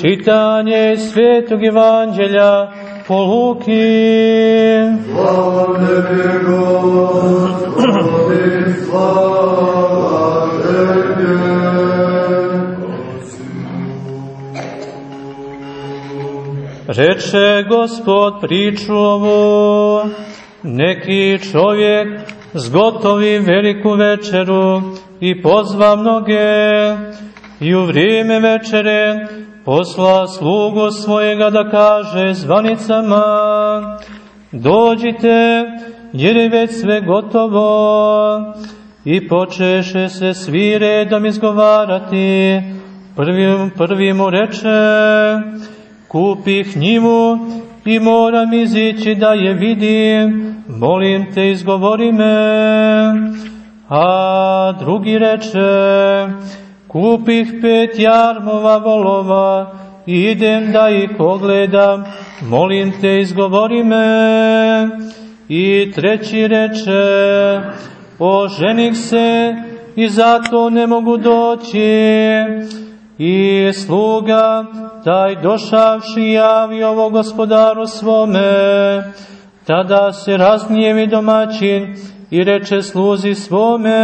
Čitanje Svetog Evanđelja po Luki. Slava tebi, Gospodi, slava tebi. Reče Gospod priču ovu, neki čovjek zgotovi veliku večeru i pozva mnoge i u vrijeme večere posla slugu svojega da kaže zvanicama dođite jer je već sve gotovo i počeše se svi redom izgovarati prvi, prvi mu reče kupih njivu i moram izići da je vidim, molim te izgovori me. A drugi reče, kupih pet jarmova volova, idem da ih pogledam, molim te izgovori me. I treći reče, oženih se i zato ne mogu doći. I sluga taj došavši javi ovo gospodaru svome, tada se raznijevi domaćin i reče sluzi svome,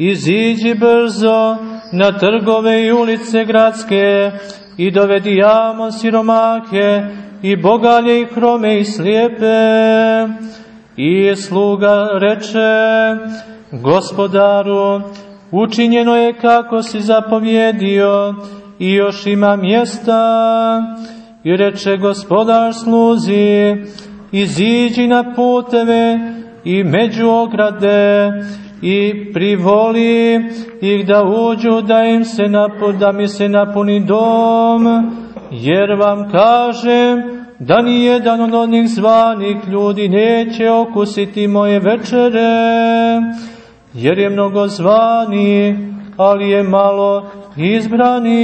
iziđi brzo na trgove i ulice gradske i dovedi jamo siromake i bogalje i krome i slijepe. I sluga reče, gospodaru, učinjeno je kako si zapovjedio, i još ima mjesta. I reče gospodar sluzi, iziđi na puteve i među ograde i privoli ih da uđu da im se napuni, da mi se napuni dom, jer vam kažem da ni jedan od onih zvanih ljudi neće okusiti moje večere, jer je mnogo zvani, ali je malo izbrani.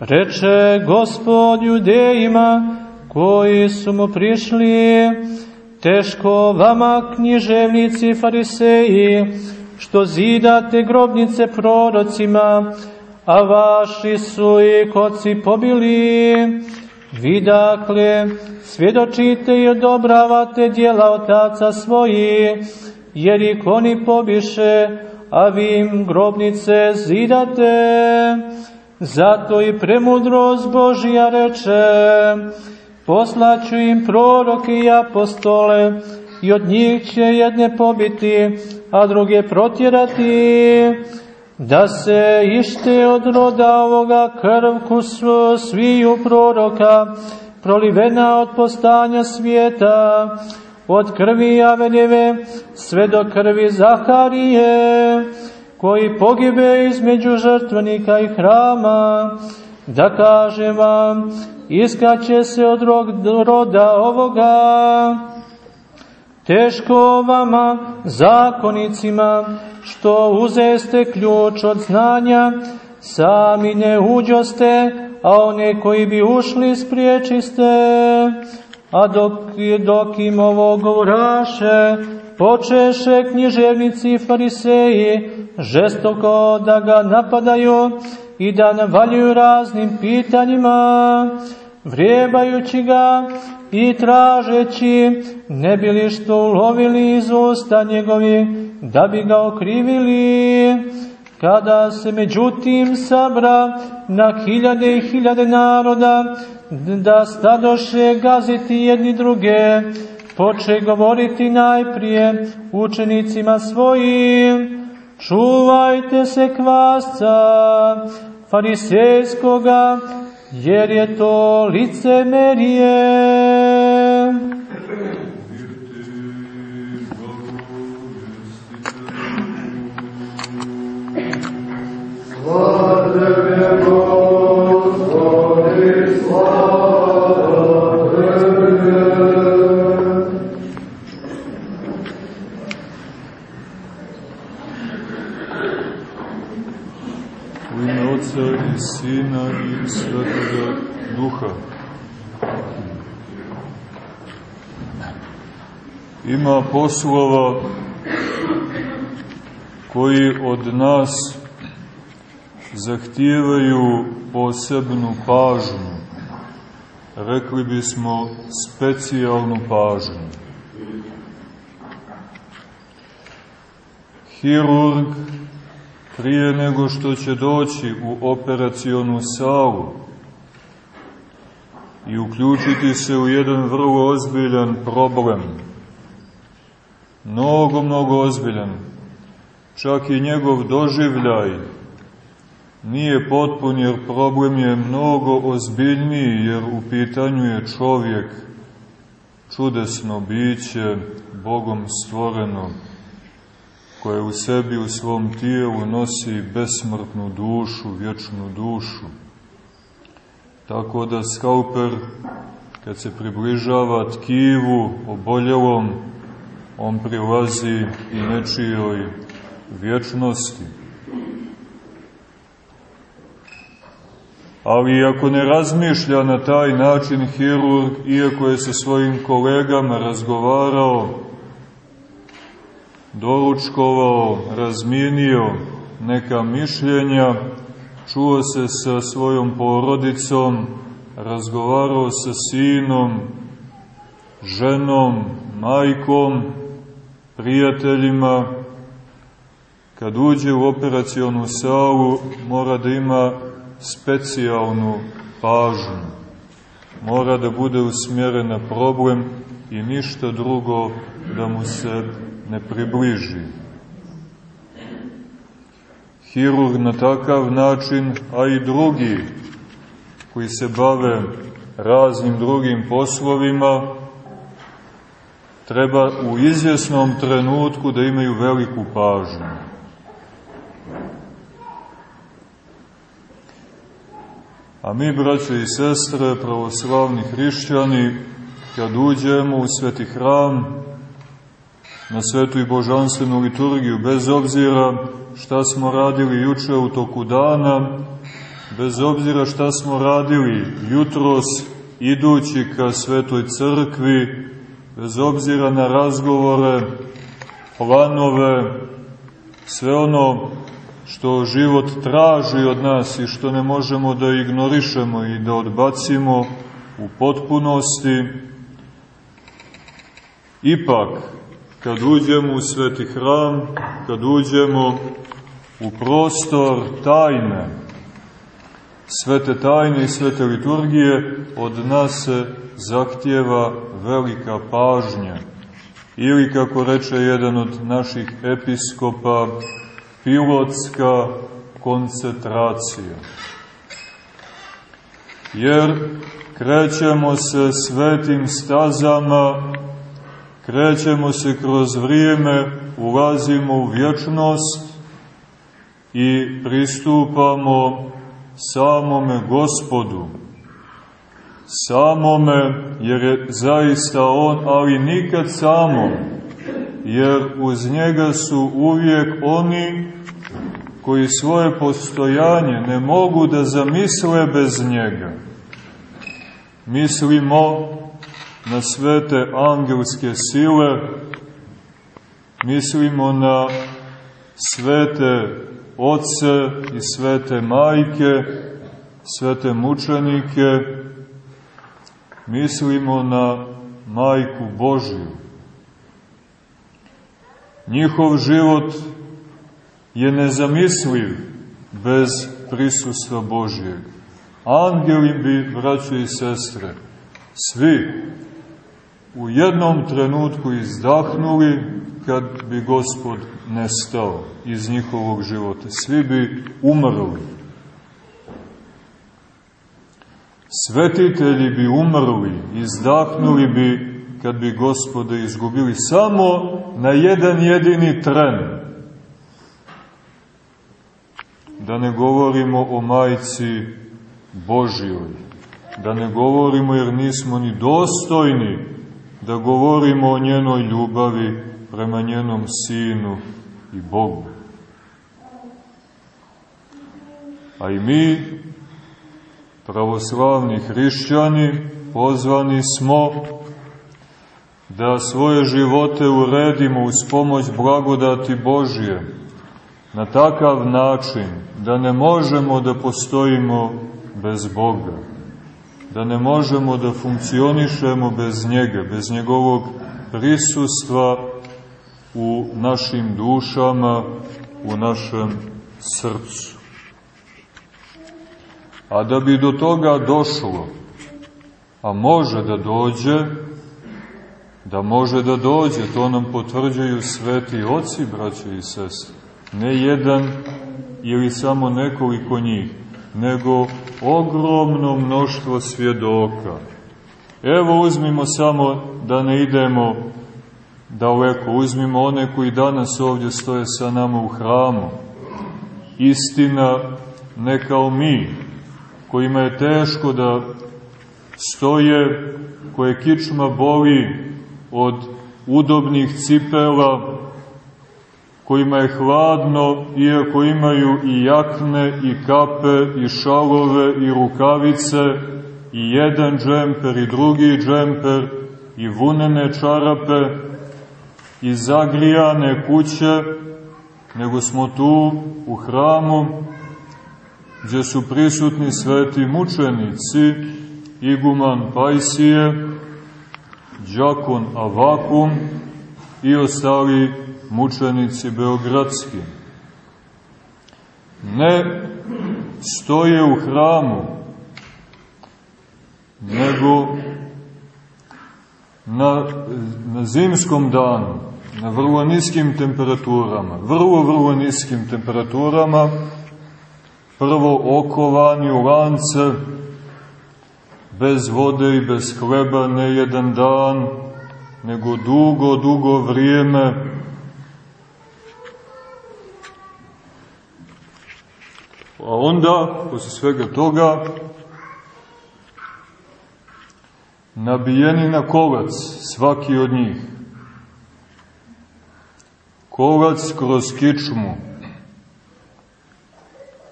Reče gospod judejima koji su mu prišli, teško vama književnici fariseji, što zidate grobnice prorocima, a vaši su i koci pobili. Vi dakle svjedočite i odobravate dijela otaca svoji, jer ih oni pobiše, a vi im grobnice zidate. Zato i premudrost Božija reče, poslaću im proroke i apostole, i od njih će jedne pobiti, a druge protjerati, da se ište od roda ovoga krvku sviju proroka, prolivena od postanja svijeta, od krvi Javeljeve sve do krvi Zaharije, koji pogibe između žrtvenika i hrama, da kažem vam, iskaće se od roda ovoga, teško vama, zakonicima, što uzeste ključ od znanja, sami ne uđoste, a one koji bi ušli spriječiste, A dok, dok im ovo govoraše, počeše književnici i fariseji žestoko da ga napadaju i da navaljuju raznim pitanjima, vrijebajući ga i tražeći ne bili što ulovili iz usta njegovi da bi ga okrivili. Kada se međutim sabra na hiljade i hiljade naroda, da stadoše gaziti jedni druge, poče govoriti najprije učenicima svojim, čuvajte se kvasca farisejskoga, jer je to licemerije. Slava tebi, Gospodi, Sina i Svetoga Duha. Ima poslova koji od nas zahtijevaju posebnu pažnju. Rekli bismo specijalnu pažnju. Hirurg prije nego što će doći u operacionu salu i uključiti se u jedan vrlo ozbiljan problem, mnogo, mnogo ozbiljan, čak i njegov doživljaj nije potpun jer problem je mnogo ozbiljniji jer u pitanju je čovjek čudesno biće Bogom stvoreno koje u sebi u svom tijelu nosi besmrtnu dušu, vječnu dušu. Tako da skalper, kad se približava tkivu oboljelom, on prilazi i nečijoj vječnosti. Ali ako ne razmišlja na taj način hirurg, iako je sa svojim kolegama razgovarao, doručkovao, razmijenio neka mišljenja, čuo se sa svojom porodicom, razgovarao sa sinom, ženom, majkom, prijateljima. Kad uđe u operacionu salu, mora da ima specijalnu pažnju. Mora da bude usmjeren na problem i ništa drugo da mu se ne približi. Hirurg na takav način, a i drugi koji se bave raznim drugim poslovima, treba u izvjesnom trenutku da imaju veliku pažnju. A mi, braće i sestre, pravoslavni hrišćani, kad uđemo u sveti hram, na svetu i božanstvenu liturgiju, bez obzira šta smo radili juče u toku dana, bez obzira šta smo radili jutros idući ka svetoj crkvi, bez obzira na razgovore, planove, sve ono što život traži od nas i što ne možemo da ignorišemo i da odbacimo u potpunosti, ipak kad uđemo u sveti hram, kad uđemo u prostor tajne, svete tajne i svete liturgije, od nas se zahtjeva velika pažnja. Ili, kako reče jedan od naših episkopa, pilotska koncentracija. Jer krećemo se svetim stazama krećemo se kroz vrijeme, ulazimo u vječnost i pristupamo samome gospodu. Samome, jer je zaista on, ali nikad samom, jer uz njega su uvijek oni koji svoje postojanje ne mogu da zamisle bez njega. Mislimo na svete angelske sile, mislimo na svete oce i svete majke, svete mučenike, mislimo na majku Božiju. Njihov život je nezamisliv bez prisustva Božijeg. Angeli bi, braćo i sestre, svi u jednom trenutku izdahnuli kad bi gospod nestao iz njihovog života. Svi bi umrli. Svetitelji bi umrli, izdahnuli bi kad bi gospoda izgubili samo na jedan jedini tren. Da ne govorimo o majci Božijoj. Da ne govorimo jer nismo ni dostojni da govorimo o njenoj ljubavi prema njenom sinu i Bogu. A i mi, pravoslavni hrišćani, pozvani smo da svoje živote uredimo uz pomoć blagodati Božije, na takav način da ne možemo da postojimo bez Boga, da ne možemo da funkcionišemo bez njega, bez njegovog prisustva u našim dušama, u našem srcu. A da bi do toga došlo, a može da dođe, da može da dođe, to nam potvrđaju sveti oci, braće i sestre, ne jedan ili samo nekoliko njih, nego ogromno mnoštvo svjedoka. Evo uzmimo samo da ne idemo daleko, uzmimo one koji danas ovdje stoje sa nama u hramu. Istina ne kao mi, kojima je teško da stoje, koje kičma boli od udobnih cipela, kojima je hladno, iako imaju i jakne, i kape, i šalove, i rukavice, i jedan džemper, i drugi džemper, i vunene čarape, i zagrijane kuće, nego smo tu u hramu, gdje su prisutni sveti mučenici, iguman Pajsije, džakon Avakum i ostali mučenici Beogradski. Ne stoje u hramu, nego na, na zimskom danu, na vrlo niskim temperaturama, vrlo, vrlo niskim temperaturama, prvo okovani u lance, bez vode i bez hleba ne jedan dan, nego dugo, dugo vrijeme, A onda, posle svega toga, nabijeni na kolac, svaki od njih. Kolac kroz kičmu.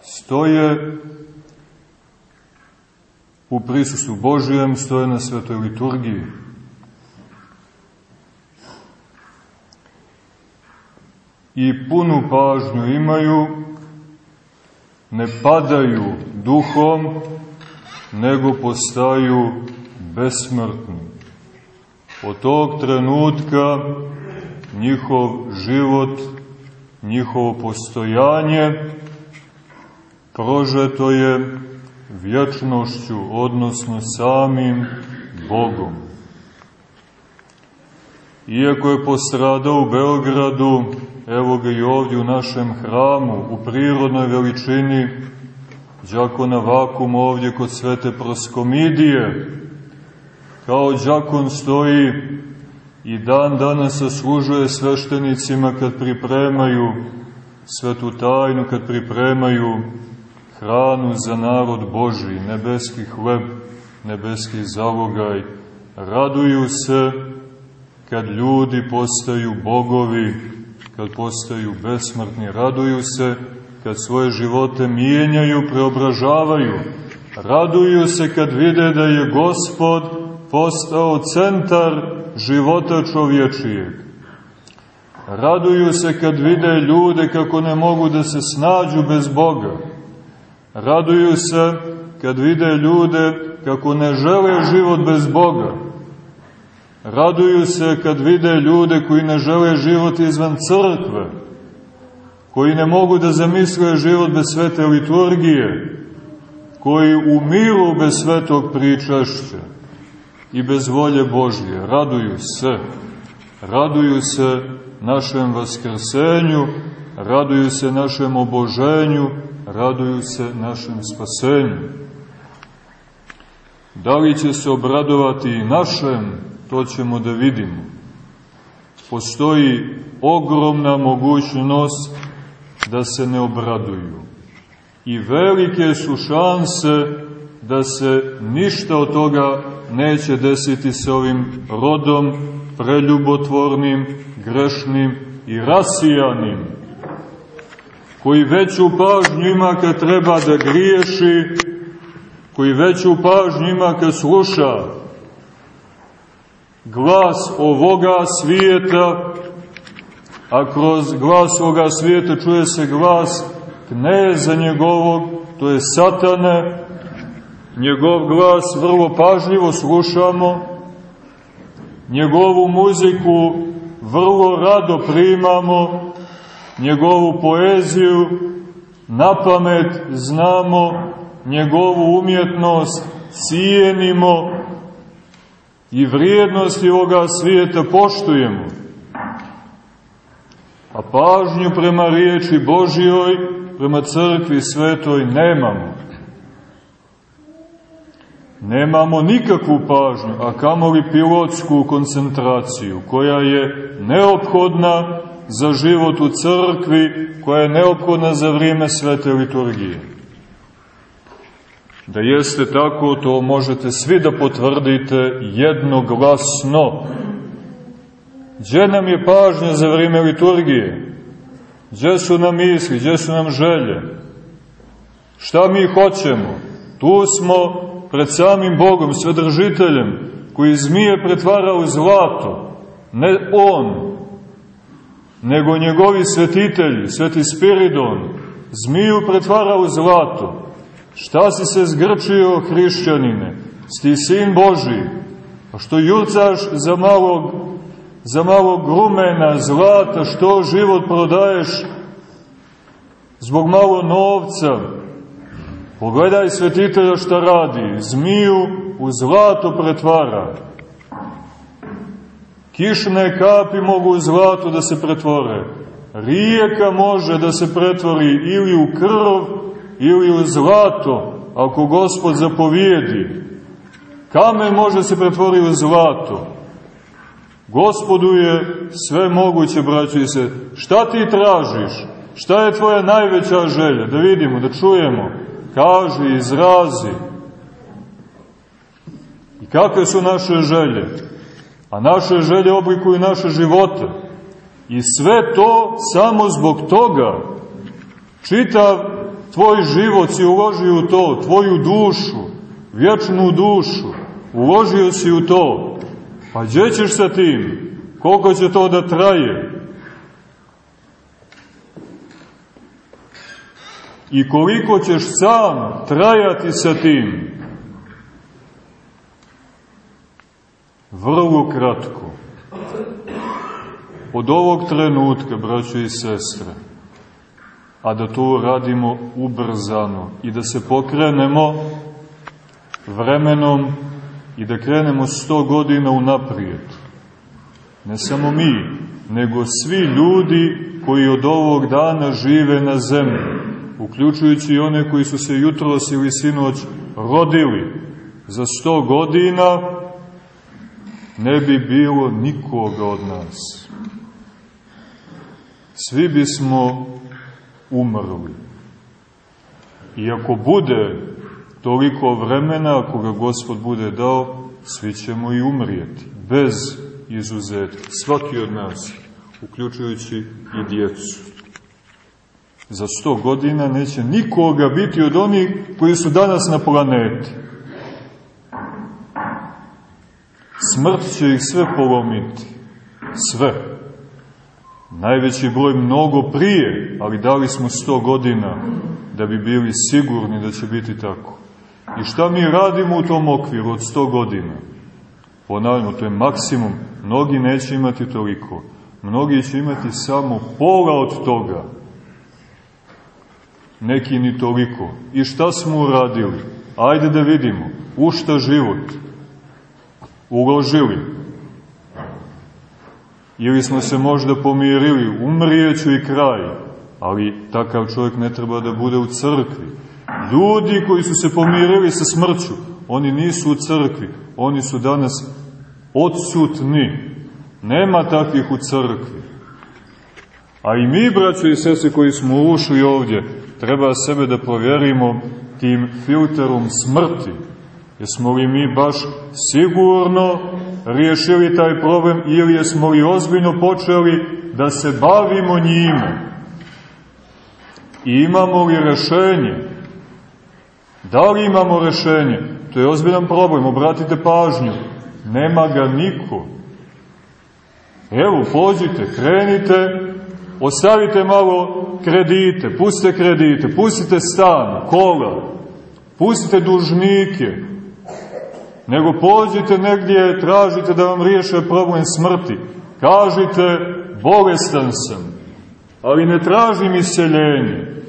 Stoje u prisustvu Božijem, stoje na svetoj liturgiji. I punu pažnju imaju, ne padaju duhom, nego postaju besmrtni. Od tog trenutka njihov život, njihovo postojanje prožeto je vječnošću, odnosno samim Bogom. Iako je postradao u Beogradu, evo ga i ovdje u našem hramu, u prirodnoj veličini, džakona vakum ovdje kod svete proskomidije, kao džakon stoji i dan danas zaslužuje sveštenicima kad pripremaju svetu tajnu, kad pripremaju hranu za narod Boži, nebeski hleb, nebeski zalogaj. Raduju se kad ljudi postaju bogovi, kad postaju besmrtni. Raduju se kad svoje živote mijenjaju, preobražavaju. Raduju se kad vide da je Gospod postao centar života čovječijeg. Raduju se kad vide ljude kako ne mogu da se snađu bez Boga. Raduju se kad vide ljude kako ne žele život bez Boga. Raduju se kad vide ljude koji ne žele život izvan crkve, koji ne mogu da zamisle život bez svete liturgije, koji umiru bez svetog pričašća i bez volje Božje. Raduju se. Raduju se našem vaskrsenju, raduju se našem oboženju, raduju se našem spasenju. Da li će se obradovati i našem, to ćemo da vidimo. Postoji ogromna mogućnost da se ne obraduju. I velike su šanse da se ništa od toga neće desiti sa ovim rodom preljubotvornim, grešnim i rasijanim, koji veću pažnju ima kad treba da griješi, koji veću pažnju ima kad sluša glas ovoga svijeta a kroz glas ovoga svijeta čuje se glas kneza njegovog, to je satane, njegov glas vrlo pažljivo slušamo, njegovu muziku vrlo rado primamo, njegovu poeziju na pamet znamo, njegovu umjetnost cijenimo i vrijednosti ovoga svijeta poštujemo. A pažnju prema riječi Božijoj, prema crkvi svetoj nemamo. Nemamo nikakvu pažnju, a kamoli pilotsku koncentraciju, koja je neophodna za život u crkvi, koja je neophodna za vrijeme svete liturgije. Da jeste tako, to možete svi da potvrdite jednoglasno. Gdje nam je pažnja za vrijeme liturgije? Gdje su nam misli, gdje su nam želje? Šta mi hoćemo? Tu smo pred samim Bogom, svedržiteljem, koji zmije pretvara u zlato. Ne on, nego njegovi svetitelji, sveti Spiridon, zmiju pretvara u zlato. Šta si se zgrčio, hrišćanine? Sti sin Boži, a što jurcaš za malog, za malog grumena, zlata, što život prodaješ zbog malo novca? Pogledaj svetitelja šta radi, zmiju u zlato pretvara. Kišne kapi mogu u zlato da se pretvore. Rijeka može da se pretvori ili u krv, ili zlato, ako gospod zapovijedi. Kamen može se pretvoriti u zlato. Gospodu je sve moguće, braći se. Šta ti tražiš? Šta je tvoja najveća želja? Da vidimo, da čujemo. Kaži, izrazi. I kakve su naše želje? A naše želje oblikuju naše živote. I sve to samo zbog toga. Čitav tvoj život si uložio u to, tvoju dušu, vječnu dušu, uložio si u to. Pa gdje ćeš sa tim? Koliko će to da traje? I koliko ćeš sam trajati sa tim? Vrlo kratko. Od ovog trenutka, braćo i sestre, a da to radimo ubrzano i da se pokrenemo vremenom i da krenemo sto godina unaprijed. Ne samo mi, nego svi ljudi koji od ovog dana žive na zemlji, uključujući i one koji su se jutros ili sinoć rodili za sto godina, ne bi bilo nikoga od nas. Svi bismo umrli. I ako bude toliko vremena, ako ga Gospod bude dao, svi ćemo i umrijeti, bez izuzetka. Svaki od nas, uključujući i djecu. Za sto godina neće nikoga biti od onih koji su danas na planeti. Smrt će ih sve polomiti. Sve. Najveći broj mnogo prije, ali dali smo sto godina da bi bili sigurni da će biti tako. I šta mi radimo u tom okviru od sto godina? Ponavljamo, to je maksimum. Mnogi neće imati toliko. Mnogi će imati samo pola od toga. Neki ni toliko. I šta smo uradili? Ajde da vidimo. U šta život? Uložili ili smo se možda pomirili, umrijeću i kraj, ali takav čovjek ne treba da bude u crkvi. Ljudi koji su se pomirili sa smrću, oni nisu u crkvi, oni su danas odsutni. Nema takvih u crkvi. A i mi, braćo i sese koji smo ušli ovdje, treba sebe da provjerimo tim filterom smrti. Jesmo li mi baš sigurno riješili taj problem ili jesmo li ozbiljno počeli da se bavimo njime? I imamo li rešenje? Da li imamo rešenje? To je ozbiljan problem, obratite pažnju. Nema ga niko. Evo, pođite, krenite ostavite malo kredite, pustite kredite, pustite stan, kola, pustite dužnike, nego pođite negdje, tražite da vam riješe problem smrti. Kažite, bolestan sam, ali ne tražim iseljenje.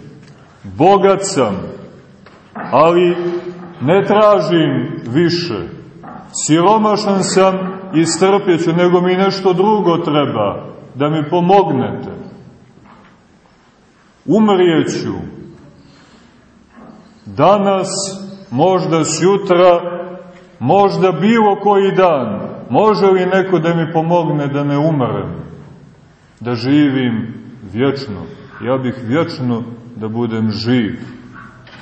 Bogat sam, ali ne tražim više. Siromašan sam i strpjeću, nego mi nešto drugo treba, da mi pomognete. Umrijeću. Danas, možda sjutra, možda bilo koji dan, može li neko da mi pomogne da ne umrem, da živim vječno? Ja bih vječno da budem živ.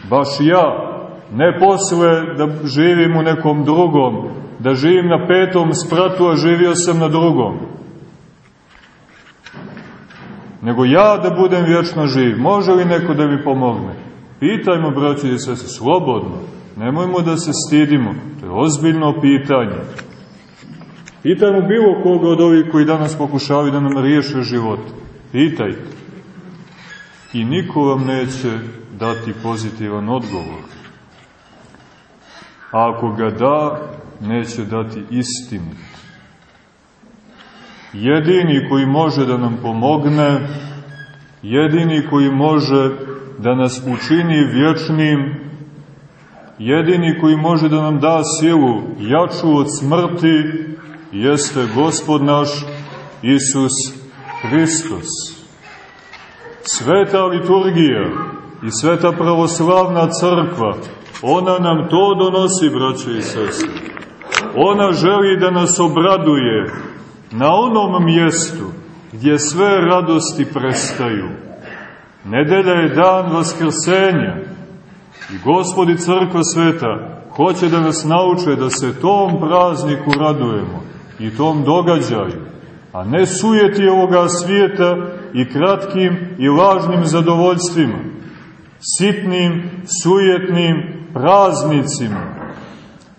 Baš ja, ne posle da živim u nekom drugom, da živim na petom spratu, a živio sam na drugom. Nego ja da budem vječno živ. Može li neko da mi pomogne? Pitajmo, braći i sese, slobodno. Nemojmo da se stidimo. To je ozbiljno pitanje. Pitajmo bilo koga od ovih koji danas pokušavaju da nam riješe život. Pitajte. I niko vam neće dati pozitivan odgovor. A ako ga da, neće dati istinu. Jedini koji može da nam pomogne, jedini koji može da nas učini vječnim, jedini koji može da nam da silu jaču od smrti, jeste Gospod naš Isus Hristos. Sveta liturgija i sveta pravoslavna crkva, ona nam to donosi, braće i sestre. Ona želi da nas obraduje na onom mjestu gdje sve radosti prestaju. Nedelja je dan vaskrsenja i Gospodi Crkva Sveta hoće da nas nauče da se tom prazniku radujemo i tom događaju, a ne sujeti ovoga svijeta i kratkim i lažnim zadovoljstvima, sitnim, sujetnim praznicima,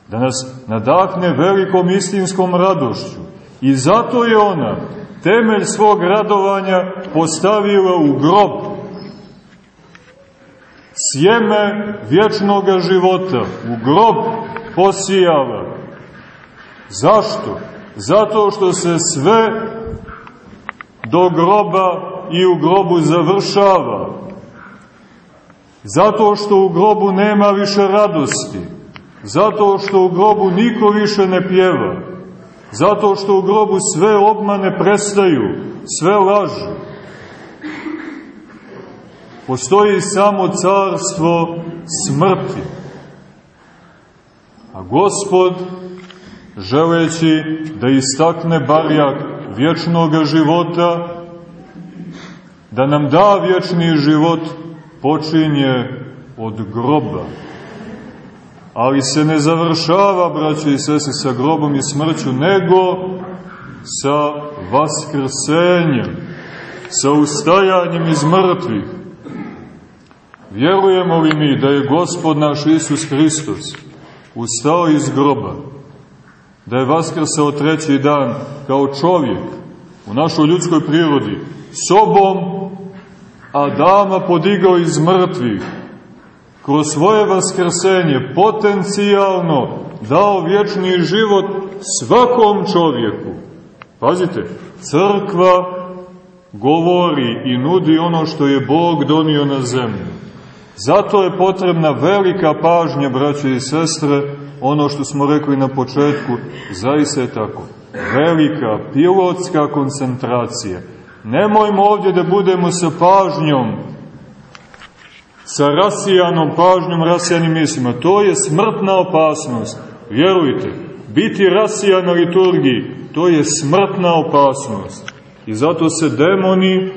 da nas nadahne velikom istinskom radošću. I zato je ona temelj svog radovanja postavila u grob. Sjeme vječnog života u grob posijala. Zašto? Zato što se sve do groba i u grobu završava. Zato što u grobu nema više radosti. Zato što u grobu niko više ne pjeva. Zato što u grobu sve obmane prestaju, sve lažu. Postoji samo carstvo smrti. A gospod, želeći da istakne barjak vječnog života, da nam da vječni život, počinje od groba. Ali se ne završava, braće i sese, sa grobom i smrću, nego sa vaskrsenjem, sa ustajanjem iz mrtvih. Vjerujemo li mi da je Gospod naš Isus Hristos ustao iz groba, da je vaskrsao treći dan kao čovjek u našoj ljudskoj prirodi, sobom Adama podigao iz mrtvih, kroz svoje vaskrsenje potencijalno dao vječni život svakom čovjeku. Pazite, crkva govori i nudi ono što je Bog donio na zemlju. Zato je potrebna velika pažnja, braće i sestre, ono što smo rekli na početku, zaista je tako. Velika pilotska koncentracija Nemojmo ovdje da budemo sa pažnjom, sa rasijanom pažnjom, rasijanim mislima. To je smrtna opasnost. Vjerujte, biti rasijan na liturgiji, to je smrtna opasnost. I zato se demoni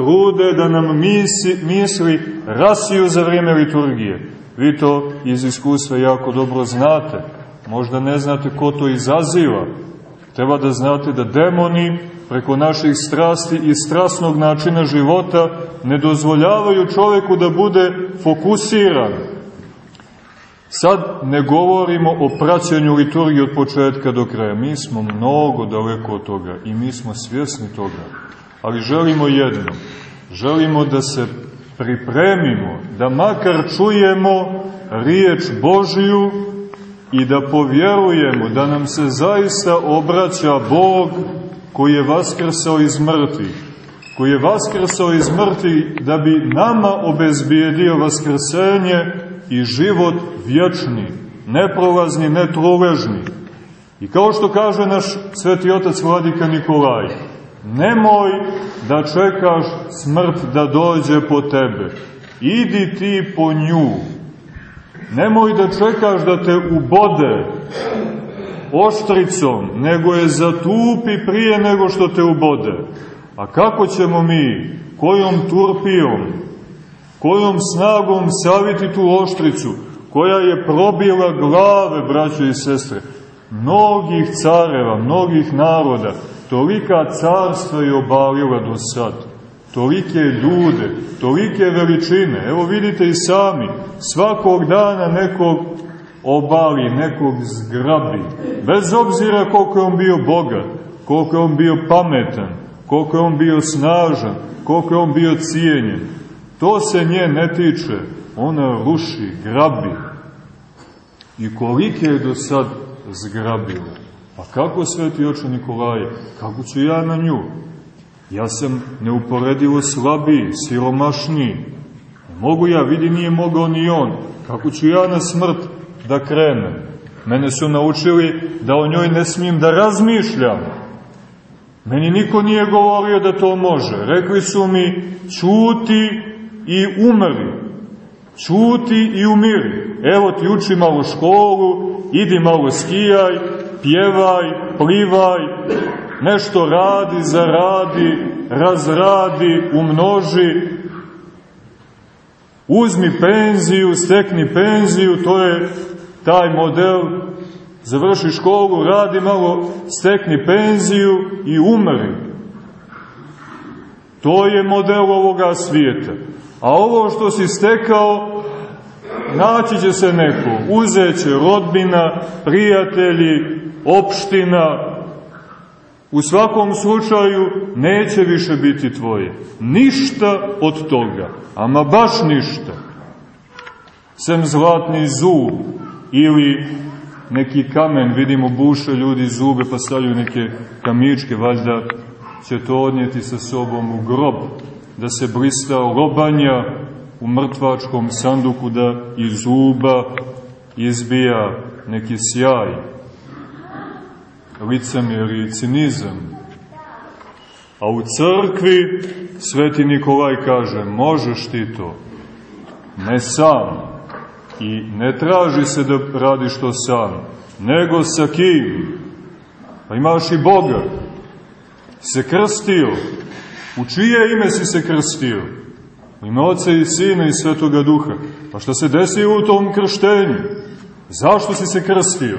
trude da nam misli, misli rasiju za vrijeme liturgije. Vi to iz iskustva jako dobro znate. Možda ne znate ko to izaziva. Treba da znate da demoni preko naših strasti i strasnog načina života ne dozvoljavaju čoveku da bude fokusiran. Sad ne govorimo o praćenju liturgije od početka do kraja. Mi smo mnogo daleko od toga i mi smo svjesni toga. Ali želimo jedno. Želimo da se pripremimo, da makar čujemo riječ Božiju i da povjerujemo da nam se zaista obraća Bog koji je vaskrsao iz mrtvih, koji je vaskrsao iz mrtvih da bi nama obezbijedio vaskrsenje i život vječni, neprolazni, netruležni. I kao što kaže naš sveti otac Vladika Nikolaj, nemoj da čekaš smrt da dođe po tebe, idi ti po nju, nemoj da čekaš da te ubode oštricom, nego je zatupi prije nego što te ubode. A kako ćemo mi, kojom turpijom, kojom snagom saviti tu oštricu, koja je probila glave, braćo i sestre, mnogih careva, mnogih naroda, tolika carstva je obalila do sad, tolike ljude, tolike veličine. Evo vidite i sami, svakog dana nekog obali, nekog zgrabi, bez obzira koliko je on bio bogat, koliko je on bio pametan, koliko je on bio snažan, koliko je on bio cijenjen. To se nje ne tiče, ona ruši, grabi. I kolike je do sad zgrabila. Pa kako sveti oče Nikolaje, kako ću ja na nju? Ja sam neuporedivo slabiji, siromašniji. Mogu ja, vidi nije mogao ni on. Kako ću ja na smrt da krenem? Mene su naučili da o njoj ne smijem da razmišljam. Meni niko nije govorio da to može. Rekli su mi, čuti i umri. Čuti i umiri. Evo ti uči malo školu, idi malo skijaj, pjevaj, plivaj, nešto radi, zaradi, razradi, umnoži, uzmi penziju, stekni penziju, to je taj model, završi školu, radi malo, stekni penziju i umri. To je model ovoga svijeta. A ovo što si stekao, naći će se neko, uzeće rodbina, prijatelji, opština, u svakom slučaju neće više biti tvoje. Ništa od toga, ama baš ništa. Sem zlatni zub ili neki kamen, vidimo buše ljudi zube pa stavljaju neke kamičke, valjda će to odnijeti sa sobom u grob, da se blista robanja u mrtvačkom sanduku da iz zuba izbija neki sjaj, licemjer i cinizam. A u crkvi sveti Nikolaj kaže, možeš ti to, ne sam, i ne traži se da radiš to sam, nego sa kim? Pa imaš i Boga. Se krstio. U čije ime si se krstio? U ime Oca i Sina i Svetoga Duha. Pa šta se desi u tom krštenju? Zašto si se krstio?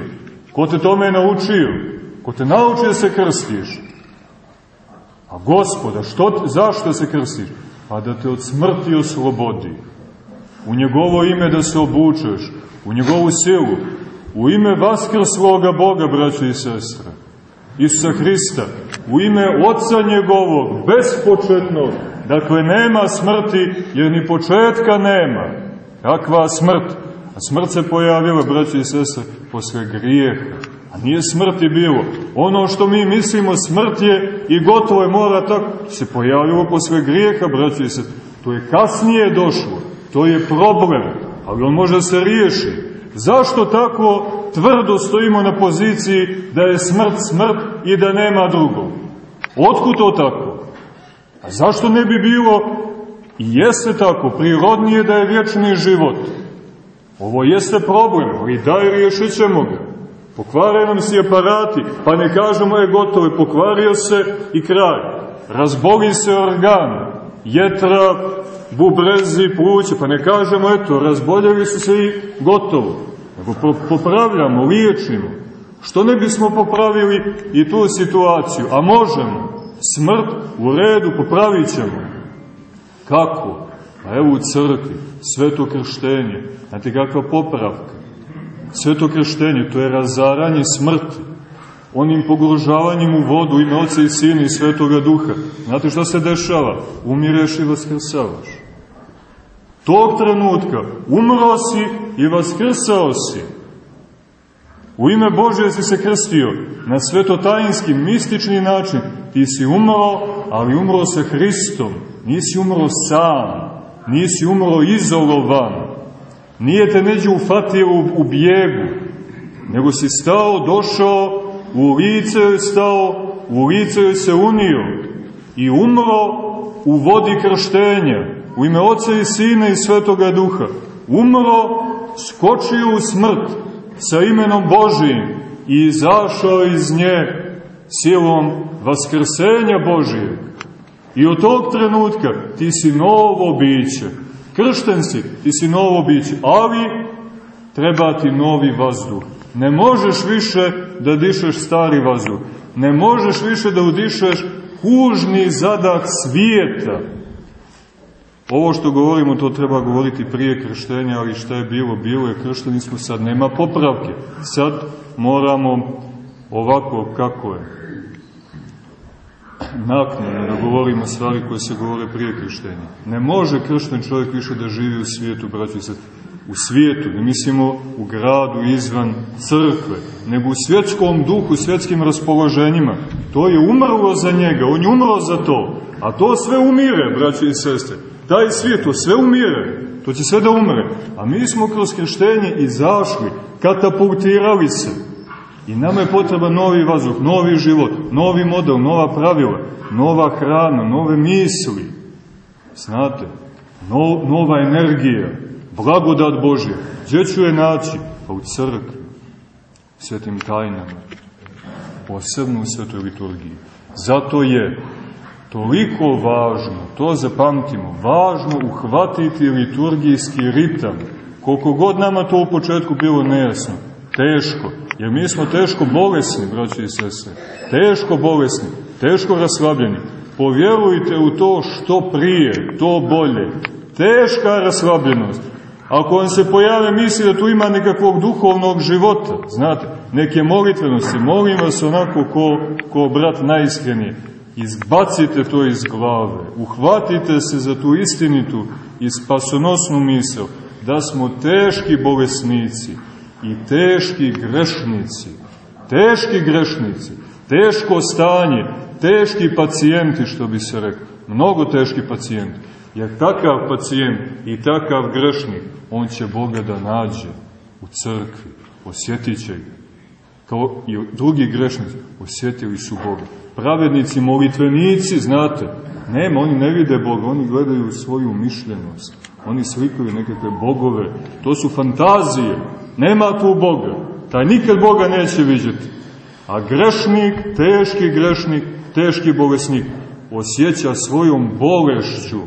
Ko te tome naučio? Ko te nauči da se krstiš? A gospoda, što, zašto se krstiš? Pa da te od smrti oslobodi. U njegovo ime da se obučeš, u njegovu silu, u ime vaskrsloga Boga, braće i sestre, Isusa Hrista, u ime Otca njegovog, bespočetnog, dakle nema smrti, jer ni početka nema. Kakva smrt? A smrt se pojavila, braće i sestre, posle grijeha. A nije smrti bilo. Ono što mi mislimo smrt je i gotovo je mora tako, se pojavilo posle grijeha, braći se. To je kasnije došlo. To je problem, ali on može da se riješi. Zašto tako tvrdo stojimo na poziciji da je smrt smrt i da nema drugog? Otkud to tako? A zašto ne bi bilo i jeste tako, prirodnije da je vječni život? Ovo jeste problem, ali daj riješit ćemo ga. Pokvare nam se aparati, pa ne kažemo je gotovo, pokvario se i kraj. Razboli se organ, jetra, bubrezi, pluće, pa ne kažemo, eto, razboljeli su se i gotovo. Nego popravljamo, liječimo. Što ne bismo popravili i tu situaciju? A možemo. Smrt u redu popravit ćemo. Kako? Pa evo u crkvi, sveto krštenje. Znate kakva popravka? Sveto krštenje, to je razaranje smrti. onim pogružavanjem u vodu ime Oca i Sina i Svetoga Duha. Znate šta se dešava? Umireš i vaskrsavaš. Tog trenutka umro si i vaskrsao si. U ime Bože si se krstio na svetotajinski, mistični način. Ti si umro, ali umro sa Hristom. Nisi umro sam, nisi umro izolovan. Nije te neđe ufatio u, u bijegu, nego si stao, došao, u lice je stao, u lice je se unio i umro u vodi krštenja, u ime Oca i Sina i Svetoga Duha. Umro, skočio u smrt sa imenom Božijim i izašao iz nje silom vaskrsenja Božijeg. I od tog trenutka ti si novo biće. Kršten si, ti si novo biće, ali treba ti novi vazduh. Ne možeš više da dišeš stari vazduh. Ne možeš više da udišeš kužni zadak svijeta. Ovo što govorimo, to treba govoriti prije krštenja, ali šta je bilo? Bilo je kršteni smo sad, nema popravke. Sad moramo ovako kako je. Naknadno da govorimo stvari koje se govore prije krštenja. Ne može kršten čovjek više da živi u svijetu, braći i u svijetu, ne mislimo u gradu izvan crkve, nego u svjetskom duhu, svjetskim raspoloženjima. To je umrlo za njega, on je umro za to. A to sve umire, braći i sestre. Taj svijet, to sve umire. To će sve da umre. A mi smo kroz krštenje izašli, katapultirali se. I nama je potreba novi vazduh, novi život, novi model, nova pravila, nova hrana, nove misli. Znate, no, nova energija blagodat Božja. Gdje ću je naći? Pa u crkvi, svetim tajnama, posebno u svetoj liturgiji. Zato je toliko važno, to zapamtimo, važno uhvatiti liturgijski ritam, koliko god nama to u početku bilo nejasno, teško, jer mi smo teško bolesni, braći i sestre, teško bolesni, teško raslabljeni. Povjerujte u to što prije, to bolje. Teška raslabljenost, Ako vam se pojave misli da tu ima nekakvog duhovnog života, znate, neke molitvenosti, molim vas onako ko, ko brat najiskrenije, izbacite to iz glave, uhvatite se za tu istinitu i spasonosnu misel, da smo teški bolesnici i teški grešnici, teški grešnici, teško stanje, teški pacijenti, što bi se rekao, mnogo teški pacijenti, jer takav pacijent i takav grešnik on će Boga da nađe u crkvi, osjetit će ga. Kao i drugi grešnici, osjetili su Boga. Pravednici, molitvenici, znate, nema, oni ne vide Boga, oni gledaju svoju mišljenost. Oni slikaju nekakve bogove, to su fantazije, nema tu Boga. Taj nikad Boga neće vidjeti. A grešnik, teški grešnik, teški bolesnik, osjeća svojom bolešću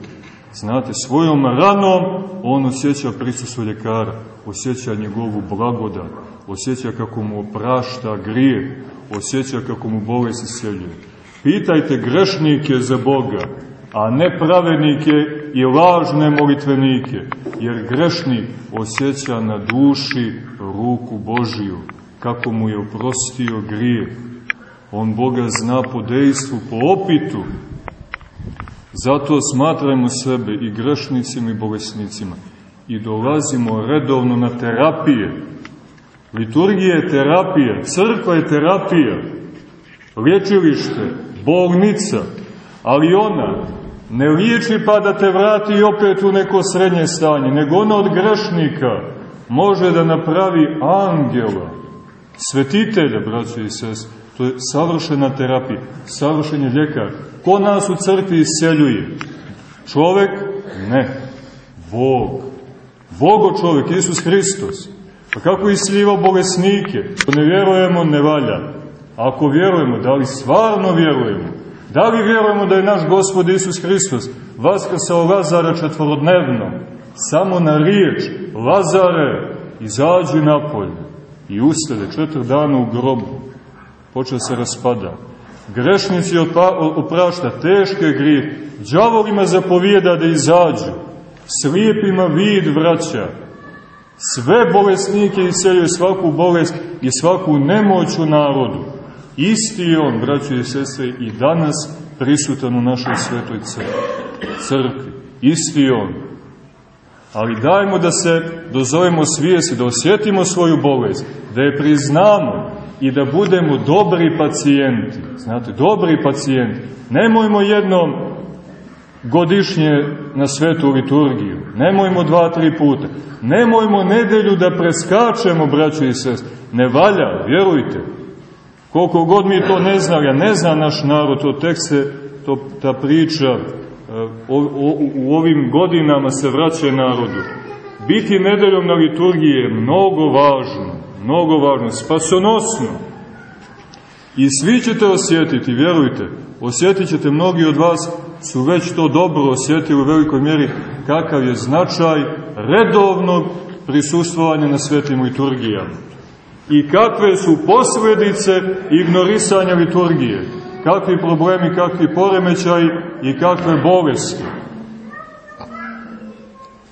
Znate, svojom ranom on osjeća prisustvo ljekara, osjeća njegovu blagodat, osjeća kako mu oprašta grijeh, osjeća kako mu bolest iseljuje. Pitajte grešnike za Boga, a ne pravednike i lažne molitvenike, jer grešnik osjeća na duši ruku Božiju, kako mu je oprostio grijeh. On Boga zna po dejstvu, po opitu, Zato smatramo sebe i grešnicima i bolesnicima i dolazimo redovno na terapije. Liturgija je terapija, crkva je terapija, liječilište, bolnica, ali ona ne liječi pa da te vrati opet u neko srednje stanje, nego ona od grešnika može da napravi angela, svetitelja, braćo i sest. To je savršena terapija, savršen je ljekar. Ko nas u crkvi isceljuje? Čovek? Ne. Bog. Bogo čovek, Isus Hristos. Pa kako isljivao bolesnike? Ako ne vjerujemo, ne valja. Ako vjerujemo, da li stvarno vjerujemo? Da li vjerujemo da je naš Gospod Isus Hristos vaskrsao Lazara četvorodnevno? Samo na riječ, Lazare, izađi napolje. I ustade četvr dana u grobu. Počeo se raspada. Grešnici oprašta teške grije. Đavolima zapovijeda da izađu. Slijepima vid vraća. Sve bolesnike iseljuje svaku bolest i svaku nemoć u narodu. Isti je on, braćo i sestre, i danas prisutan u našoj svetoj crkvi. Isti je on. Ali dajmo da se dozovemo svijesti, da osjetimo svoju bolest, da je priznamo i da budemo dobri pacijenti. Znate, dobri pacijenti. Nemojmo jednom godišnje na svetu liturgiju. Nemojmo dva, tri puta. Nemojmo nedelju da preskačemo, braćo i sest. Ne valja, vjerujte. Koliko god mi to ne znali, a ne zna naš narod, to tek se, to, ta priča e, o, o, u ovim godinama se vraća narodu. Biti nedeljom na liturgiji je mnogo važno, mnogo važno, spasonosno. I svi ćete osjetiti, vjerujte, osjetit ćete, mnogi od vas su već to dobro osjetili u velikoj mjeri, kakav je značaj redovnog prisustvovanja na svetim liturgijama. I kakve su posledice ignorisanja liturgije, kakvi problemi, kakvi poremećaji i kakve bolesti.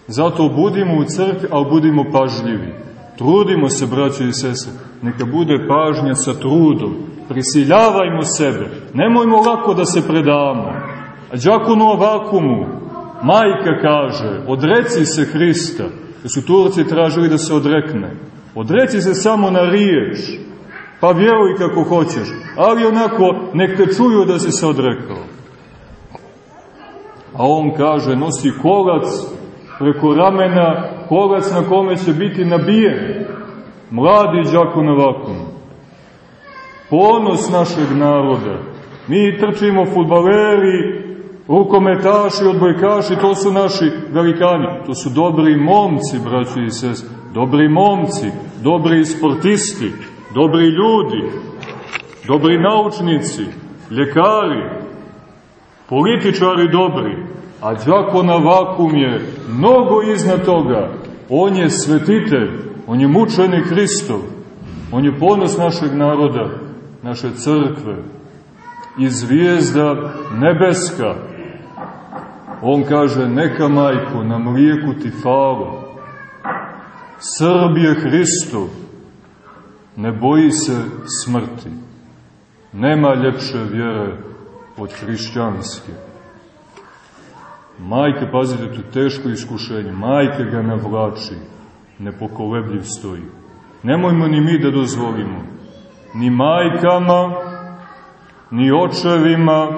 Zato budimo u crkvi, ali budimo pažljivi. Trudimo se, braće i sese, neka bude pažnja sa trudom. Prisiljavajmo sebe. Nemojmo lako da se predamo. A džakonu ovakumu, majka kaže, odreci se Hrista, da su Turci tražili da se odrekne. Odreci se samo na riječ, pa vjeruj kako hoćeš, ali onako nek te čuju da si se odrekao. A on kaže, nosi kolac preko ramena, kolac na kome će biti nabijen. Mladi džakon ovakom. Ponos našeg naroda. Mi trčimo futbaleri, rukometaši, odbojkaši, to su naši velikani. To su dobri momci, braći i sest. Dobri momci, dobri sportisti, dobri ljudi, dobri naučnici, ljekari, političari dobri, a džakona vakum je mnogo iznad toga. On je svetitelj, on je mučeni Hristov, on je ponos našeg naroda, naše crkve i zvijezda nebeska. On kaže, neka majko, na mlijeku ti falo. Srb je Hristov, ne boji se smrti. Nema ljepše vjere od hrišćanske. Majke, pazite, to teško iskušenje. Majke ga navlači, nepokolebljiv stoji. Nemojmo ni mi da dozvolimo. Ni majkama, ni očevima,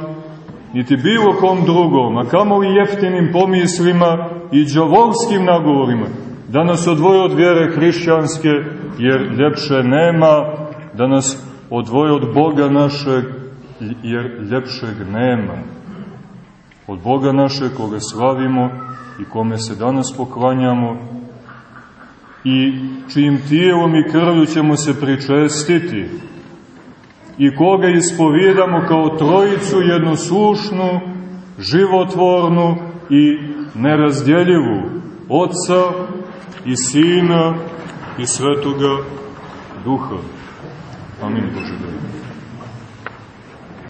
niti bilo kom drugom, a kamo i jeftinim pomislima i džavolskim nagovorima, da nas odvoje od vjere hrišćanske, jer ljepše nema, da nas odvoje od Boga našeg, jer ljepšeg nema. Od Boga našeg, koga slavimo i kome se danas poklanjamo, i čijim tijelom i krvlju ćemo se pričestiti, i koga ispovijedamo kao trojicu jednoslušnu, životvornu i nerazdjeljivu, Otca i Sina i Svetoga Duha. Amin Bože.